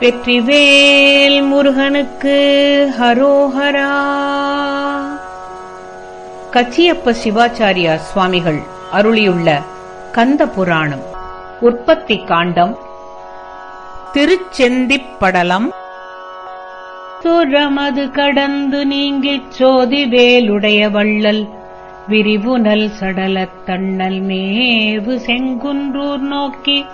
வெற்றிவேல் முருகனுக்கு ஹரோஹரா. கச்சியப்ப சிவாச்சாரியா சுவாமிகள் அருளியுள்ள கந்த புராணம் உற்பத்தி காண்டம் திருச்செந்திப்படலம். துரமது கடந்து நீங்கிச் சோதி வேலுடைய வள்ளல் விரிவுனல் சடலத் தண்ணல் மேவு செங்குன்றூர் நோக்கி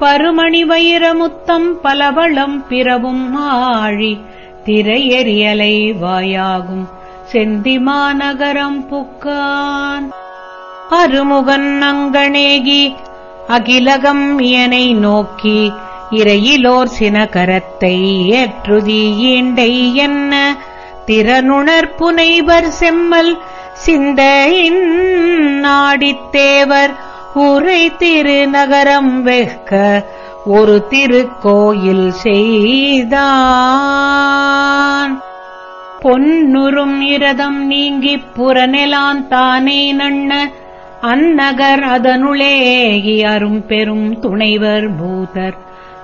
பருமணி வைரமுத்தம் பலவளம் பிறவும் ஆழி திரையெறியலை வாயாகும் செந்திமாநகரம் புக்கான். அருமுகன் அங்கணேகி அகிலகம் இயனை நோக்கி இறையிலோர் சினகரத்தை ஏற்றுதி ஈண்டை என்ன? திறனுணர் புனைவர் செம்மல் சிந்தையின் நாடித்தேவர் உரை திருநகரம் வெக்க ஒரு திருக்கோயில் செய்தான். பொன்னுறும் இரதம் நீங்கிப் புறநெலான் தானே நண்ண அந்நகர் அதனுளேகி அரும் பெரும் துணைவர் பூதர்.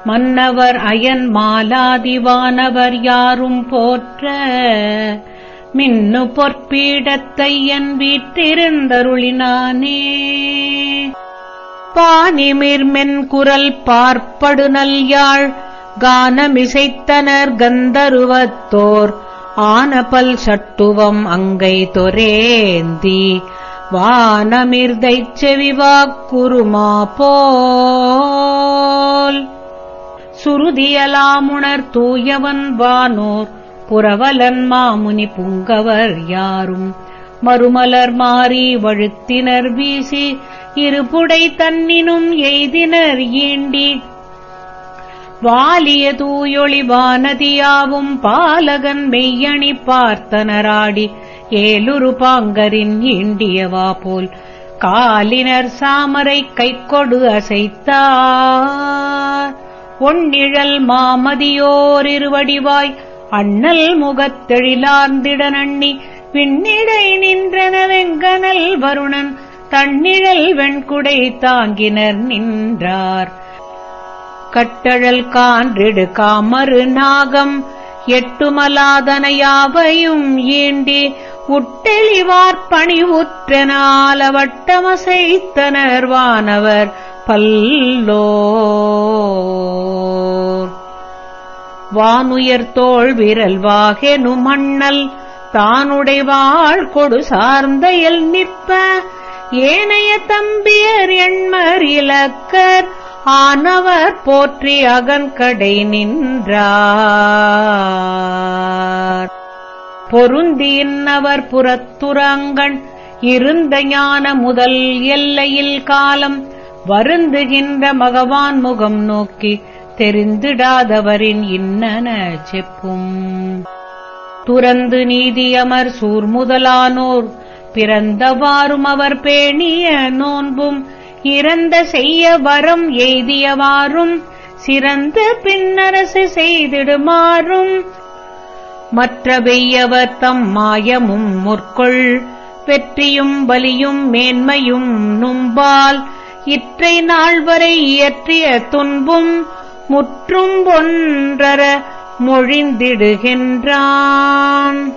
மன்னவர் அயன் மாலாதிவானவர் யாரும் போற்ற மின்னு பொற்பீடத்தையன் வீற்றிருந்தருளினானே பாணிமிர்மென் குரல் பார்ப்படு நல்யாழ் கானமிசைத்தனர் கந்தருவத்தோர் ஆனபல் சட்டுவம் அங்கை தொரேந்தி வானமிர்தை செவிவாக்குருமா போல். சுருதியலாமுணர் தூயவன் வானோர் புரவலன் மாமுனி புங்கவர் யாரும்? மறுமலர் மாறி வழுத்தினர் வீசி இருபுடை தன்னினும் எய்தினர் ஈண்டி. வாலிய தூயொளி வானதியாவும் பாலகன் மெய்யணி பார்த்தனராடி. ஏலுரு பாங்கரின் ஈண்டியவா போல் காலினர் சாமரை கைக்கொடு அசைத்தார். ஒன்னிழல் மாமதியோர் இருவடிவாய் அண்ணல் முகத்தெழிலார்ந்திடனண்ணி பின்னிடை நின்றன வெங்கனல் வருணன் தன்னிழல் வெண்குடை தாங்கினர் நின்றார். கட்டழல் கான்றிடு காமரு நாகம் எட்டுமலாதனையாவையும் ஈண்டி உட்டெளிவார்பணி பணிவுற்றனால் வட்டமசைத்தனர் வானவர் பல்லோ. வானுயர்த்தோள் விரல்வாகெனு மண்ணல் தானுடைவாள் கொடு சார்ந்தையல் நிற்ப. ஏனைய தம்பியர் எண்மர் இலக்கர். ஆனவர் போற்றி அகன்கடை நின்றார். பொருந்தியின்னவர் புறத்துறங்கண். இருந்த ஞான முதல் எல்லையில் காலம். வருந்துகின்ற மகவான் முகம் நோக்கி தெரிந்திடாதவரின் இன்னன செப்பும். துறந்து நீதியமர் சூர்முதலானோர் பிறந்தவாறும் அவர் பேணிய நோன்பும் இறந்த செய்ய வரம் எய்தியவாறும் சிறந்த பின்னரசு செய்திடுமாறும். மற்ற வெய்யவர் தம் மாயமும் முற்கொள் வெற்றியும் வலியும் மேன்மையும் நும்பால் இற்றை நாள்வரை இயற்றிய துன்பும் முற்றும் ஒன்றர மொழிந்திடுகின்றான்.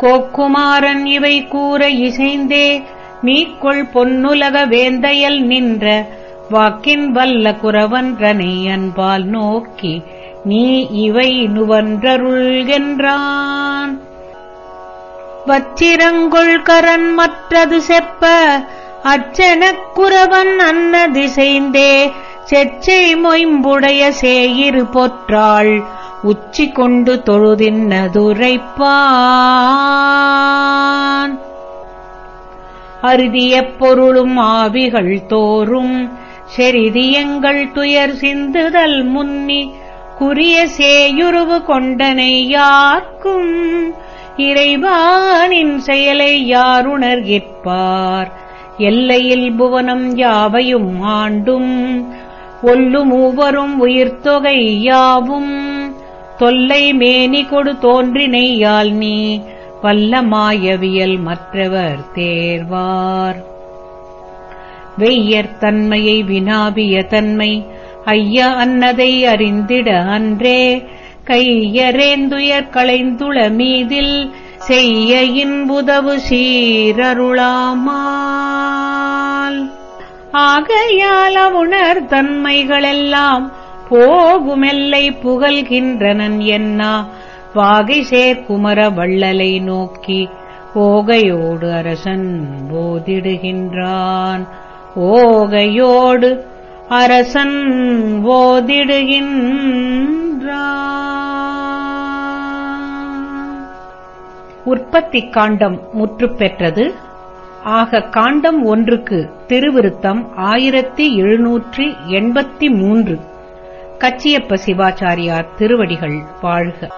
கோக்குமாரன் இவை கூற இசைந்தே நீக்கொள் பொன்னுலக வேந்தையல் நின்ற வாக்கின் வல்ல குறவன்றனை அன்பால் நோக்கி நீ இவை நுவன்றருள்கின்றான். வச்சிரங்கொள் கரன் மற்றது செப்ப அச்சனக் குறவன் அன்ன திசைந்தே செச்சை மொயம்புடைய சேயிரு பொற்றாள். உச்சி கொண்டு தொழுதின்னதுரைப்பான் அருதிய பொருளும் ஆவிகள் தோறும் செரிதியங்கள் துயர் சிந்துதல் முன்னி குறிய சேயுருவு கொண்டனை யார்க்கும்? இறைவானின் செயலை யாருணர்கிற்பார் எல்லையில் புவனம் யாவையும் ஆண்டும் ஒல்லு மூவரும் உயிர்த்தொகை யாவும். தொல்லை மேனி கொடு தோன்றினையால் நீ வல்ல மாயவியல் மற்றவர் தேர்வார். வெய்யர் தன்மையை வினாவிய தன்மை ஐய அன்னதை அறிந்திட அன்றே. கையரேந்துயர் களைந்துள மீதில் செய்ய இன்புதவு சீரருளாமால். ஆகையால் அவுணர் தன்மைகளெல்லாம் போகுமெல்லை புகழ்கின்றனன் என்னா? வாகை சேர்க்குமர வள்ளலை நோக்கி ஓகையோடு அரசன் போதிடுகின்றான். ஓகையோடு அரசன் போதிடுகின்றான். உற்பத்தி காண்டம் முற்றுப்பெற்றது ஆக காண்டம் ஒன்றுக்கு திருவிருத்தம் ஆயிரத்தி எழுநூற்றி எண்பத்தி மூன்று. கச்சியப்ப சிவாச்சாரியார் திருவடிகள் வாழ்க.